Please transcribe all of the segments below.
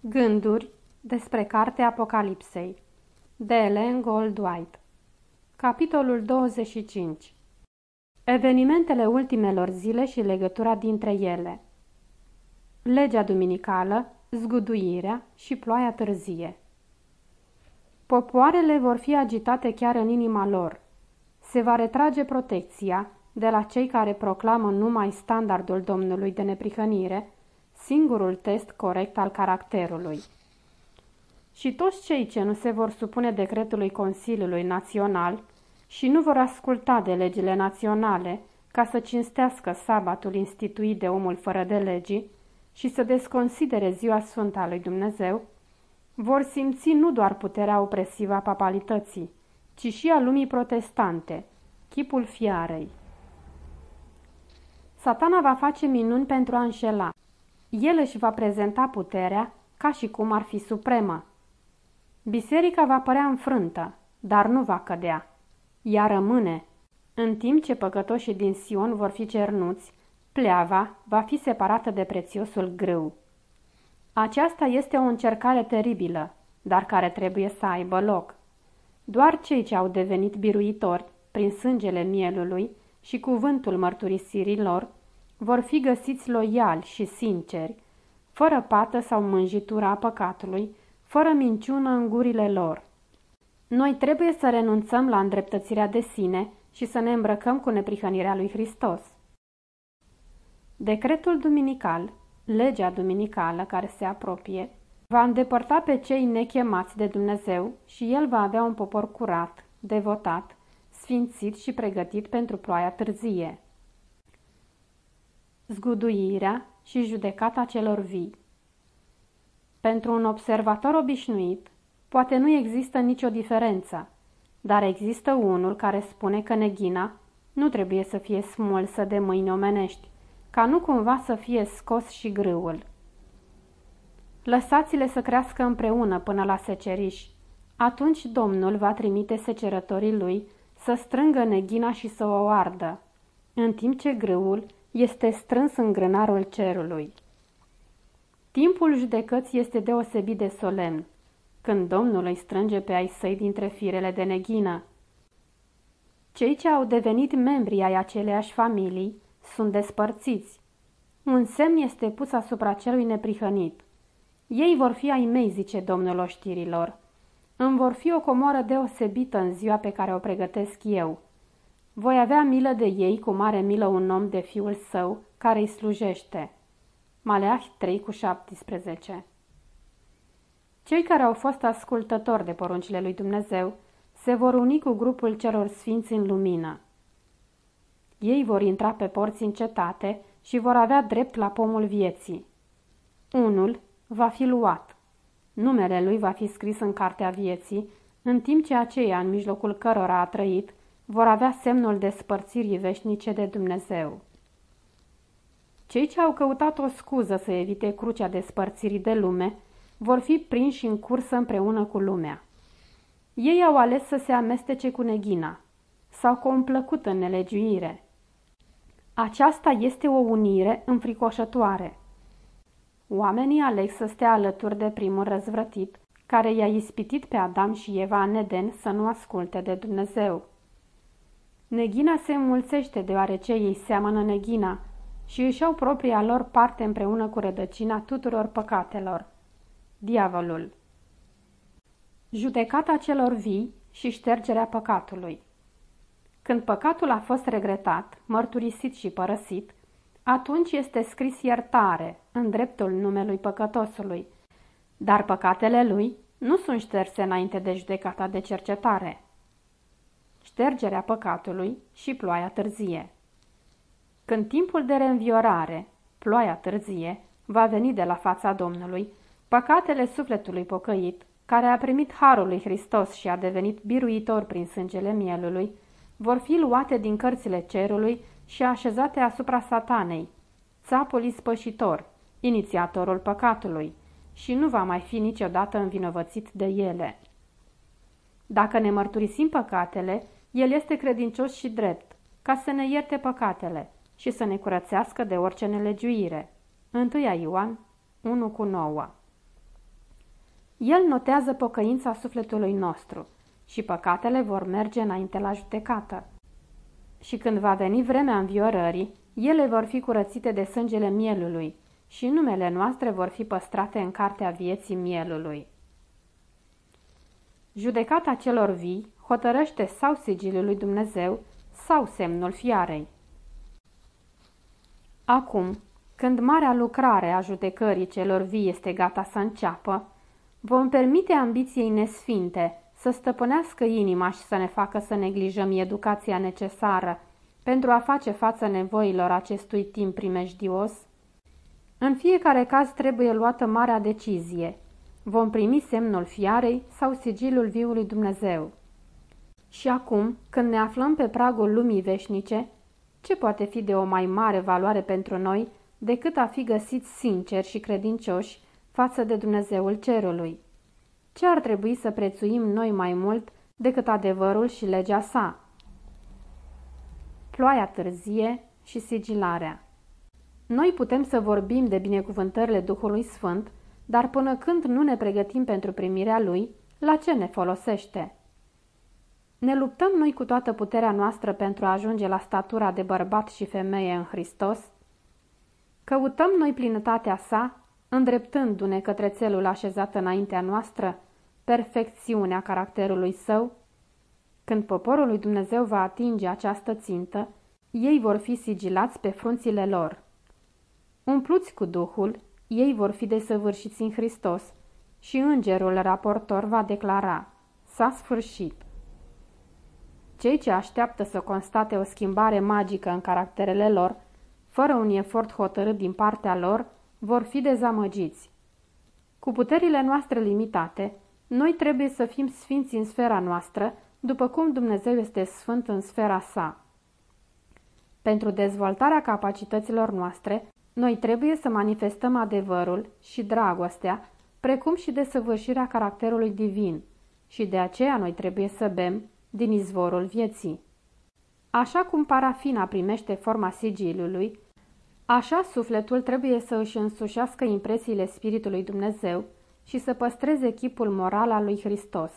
Gânduri despre Cartea Apocalipsei de Ellen Goldwhite. Capitolul 25 Evenimentele ultimelor zile și legătura dintre ele. Legea duminicală, zguduirea și ploaia târzie. Popoarele vor fi agitate chiar în inima lor. Se va retrage protecția de la cei care proclamă numai standardul Domnului de neprihănire, singurul test corect al caracterului. Și toți cei ce nu se vor supune decretului Consiliului Național și nu vor asculta de legile naționale ca să cinstească sabatul instituit de omul fără de legii și să desconsidere ziua sfântă a lui Dumnezeu, vor simți nu doar puterea opresivă a papalității, ci și a lumii protestante, chipul fiarei. Satana va face minuni pentru a înșela. El își va prezenta puterea ca și cum ar fi supremă. Biserica va părea înfrântă, dar nu va cădea. Ea rămâne. În timp ce păcătoșii din Sion vor fi cernuți, pleava va fi separată de prețiosul grâu. Aceasta este o încercare teribilă, dar care trebuie să aibă loc. Doar cei ce au devenit biruitori prin sângele mielului și cuvântul mărturisirii lor vor fi găsiți loiali și sinceri, fără pată sau mânjitura a păcatului, fără minciună în gurile lor. Noi trebuie să renunțăm la îndreptățirea de sine și să ne îmbrăcăm cu neprihănirea lui Hristos. Decretul duminical, legea duminicală care se apropie, va îndepărta pe cei nechemați de Dumnezeu și el va avea un popor curat, devotat, sfințit și pregătit pentru ploaia târzie zguduirea și judecata celor vii. Pentru un observator obișnuit, poate nu există nicio diferență, dar există unul care spune că neghina nu trebuie să fie smulsă de mâini omenești, ca nu cumva să fie scos și grâul. Lăsați-le să crească împreună până la seceriș. Atunci Domnul va trimite secerătorii lui să strângă neghina și să o ardă, în timp ce grâul este strâns în grânarul cerului. Timpul judecății este deosebit de solemn, când Domnul îi strânge pe ai săi dintre firele de neghină. Cei ce au devenit membri ai aceleași familii sunt despărțiți. Un semn este pus asupra celui neprihănit. Ei vor fi ai mei, zice Domnul oștirilor. Îmi vor fi o comoară deosebită în ziua pe care o pregătesc eu. Voi avea milă de ei cum are milă un om de fiul său care îi slujește. Maleahi 3 cu 17 Cei care au fost ascultători de poruncile lui Dumnezeu se vor uni cu grupul celor sfinți în lumină. Ei vor intra pe porți în cetate și vor avea drept la pomul vieții. Unul va fi luat. Numele lui va fi scris în cartea vieții, în timp ce aceia în mijlocul cărora a trăit vor avea semnul despărțirii veșnice de Dumnezeu. Cei ce au căutat o scuză să evite crucea despărțirii de lume vor fi prinși în cursă împreună cu lumea. Ei au ales să se amestece cu neghina. S-au complăcut în nelegiuire. Aceasta este o unire înfricoșătoare. Oamenii aleg să stea alături de primul răzvrătit, care i-a ispitit pe Adam și Eva în Eden să nu asculte de Dumnezeu. Neghina se înmulțește deoarece ei seamănă neghina și își au propria lor parte împreună cu rădăcina tuturor păcatelor. Diavolul. Judecata celor vii și ștergerea păcatului. Când păcatul a fost regretat, mărturisit și părăsit, atunci este scris iertare în dreptul numelui păcătosului, dar păcatele lui nu sunt șterse înainte de judecata de cercetare ștergerea păcatului și ploaia târzie. Când timpul de reînviorare, ploaia târzie, va veni de la fața Domnului, păcatele sufletului pocăit, care a primit harul lui Hristos și a devenit biruitor prin sângele mielului, vor fi luate din cărțile cerului și așezate asupra satanei, țapul ispășitor, inițiatorul păcatului, și nu va mai fi niciodată învinovățit de ele. Dacă ne mărturisim păcatele, el este credincios și drept, ca să ne ierte păcatele și să ne curățească de orice nelegiuire. 1 Ioan 1 cu 9 El notează pocăința sufletului nostru și păcatele vor merge înainte la judecată. Și când va veni vremea înviorării, ele vor fi curățite de sângele mielului și numele noastre vor fi păstrate în cartea vieții mielului. Judecata celor vii hotărăște sau sigiliul lui Dumnezeu sau semnul fiarei. Acum, când marea lucrare a judecării celor vii este gata să înceapă, vom permite ambiției nesfinte să stăpânească inima și să ne facă să neglijăm educația necesară pentru a face față nevoilor acestui timp primejdios? În fiecare caz trebuie luată marea decizie. Vom primi semnul fiarei sau sigilul viului Dumnezeu. Și acum, când ne aflăm pe pragul lumii veșnice, ce poate fi de o mai mare valoare pentru noi decât a fi găsiți sinceri și credincioși față de Dumnezeul cerului? Ce ar trebui să prețuim noi mai mult decât adevărul și legea sa? Ploaia târzie și sigilarea Noi putem să vorbim de binecuvântările Duhului Sfânt, dar până când nu ne pregătim pentru primirea Lui, la ce ne folosește? Ne luptăm noi cu toată puterea noastră pentru a ajunge la statura de bărbat și femeie în Hristos? Căutăm noi plinătatea sa, îndreptându-ne către țelul așezat înaintea noastră, perfecțiunea caracterului său? Când poporul lui Dumnezeu va atinge această țintă, ei vor fi sigilați pe frunțile lor. Umpluți cu Duhul, ei vor fi desăvârșiți în Hristos și îngerul raportor va declara, s-a sfârșit. Cei ce așteaptă să constate o schimbare magică în caracterele lor, fără un efort hotărât din partea lor, vor fi dezamăgiți. Cu puterile noastre limitate, noi trebuie să fim sfinți în sfera noastră, după cum Dumnezeu este sfânt în sfera sa. Pentru dezvoltarea capacităților noastre, noi trebuie să manifestăm adevărul și dragostea, precum și desăvârșirea caracterului divin, și de aceea noi trebuie să bem din izvorul vieții. Așa cum parafina primește forma sigiliului, așa sufletul trebuie să își însușească impresiile Spiritului Dumnezeu și să păstreze chipul moral al lui Hristos.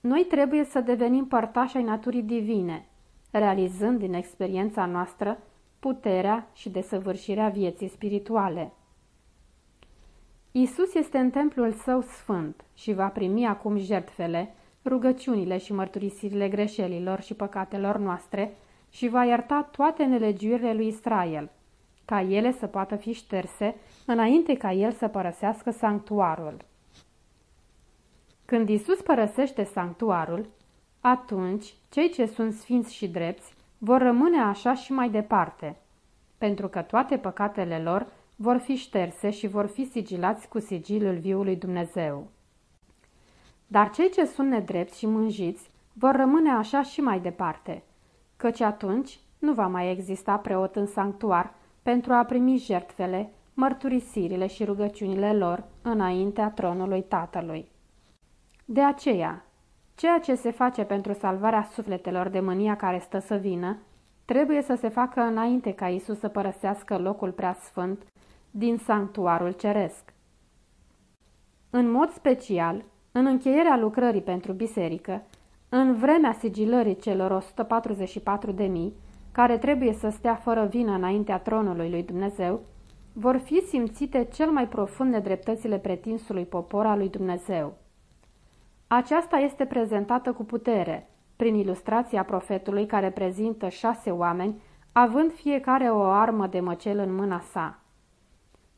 Noi trebuie să devenim părtași ai naturii divine, realizând din experiența noastră puterea și desăvârșirea vieții spirituale. Isus este în templul său sfânt și va primi acum jertfele, rugăciunile și mărturisirile greșelilor și păcatelor noastre și va ierta toate nelegiurile lui Israel, ca ele să poată fi șterse înainte ca el să părăsească sanctuarul. Când Isus părăsește sanctuarul, atunci cei ce sunt sfinți și drepți vor rămâne așa și mai departe, pentru că toate păcatele lor vor fi șterse și vor fi sigilați cu sigilul viului Dumnezeu. Dar cei ce sunt nedrepți și mânjiți vor rămâne așa și mai departe, căci atunci nu va mai exista preot în sanctuar pentru a primi jertfele, mărturisirile și rugăciunile lor înaintea tronului Tatălui. De aceea, ceea ce se face pentru salvarea sufletelor de mânia care stă să vină, trebuie să se facă înainte ca Isus să părăsească locul prea sfânt din sanctuarul ceresc. În mod special, în încheierea lucrării pentru biserică, în vremea sigilării celor 144 de mii, care trebuie să stea fără vină înaintea tronului lui Dumnezeu, vor fi simțite cel mai profund nedreptățile pretinsului popor al lui Dumnezeu. Aceasta este prezentată cu putere, prin ilustrația profetului care prezintă șase oameni, având fiecare o armă de măcel în mâna sa.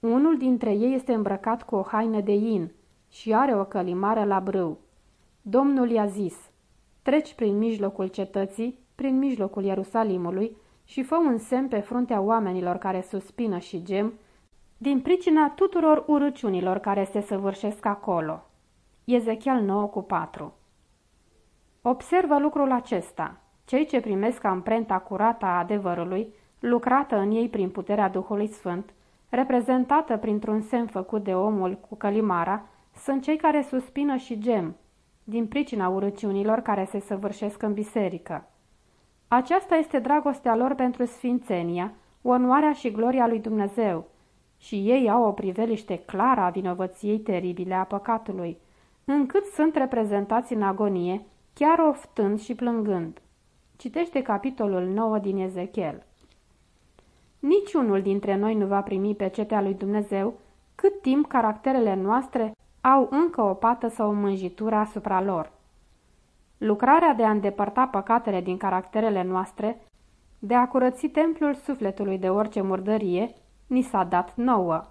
Unul dintre ei este îmbrăcat cu o haină de in și are o călimară la brâu. Domnul i-a zis, treci prin mijlocul cetății, prin mijlocul Ierusalimului și fă un semn pe fruntea oamenilor care suspină și gem, din pricina tuturor urăciunilor care se săvârșesc acolo. Ezechiel 9 cu 4 Observă lucrul acesta. Cei ce primesc amprenta curată a adevărului, lucrată în ei prin puterea Duhului Sfânt, reprezentată printr-un semn făcut de omul cu călimara, sunt cei care suspină și gem, din pricina urăciunilor care se săvârșesc în biserică. Aceasta este dragostea lor pentru sfințenia, onoarea și gloria lui Dumnezeu și ei au o priveliște clară a vinovăției teribile a păcatului, încât sunt reprezentați în agonie, chiar oftând și plângând. Citește capitolul 9 din Ezechiel. Niciunul dintre noi nu va primi pe cetea lui Dumnezeu cât timp caracterele noastre au încă o pată sau o mânjitură asupra lor. Lucrarea de a îndepărta păcatele din caracterele noastre, de a curăți templul sufletului de orice murdărie, ni s-a dat nouă.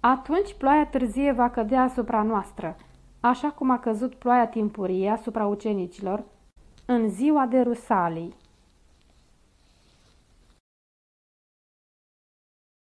Atunci ploaia târzie va cădea asupra noastră, așa cum a căzut ploaia timpurie asupra ucenicilor în ziua de Rusalii.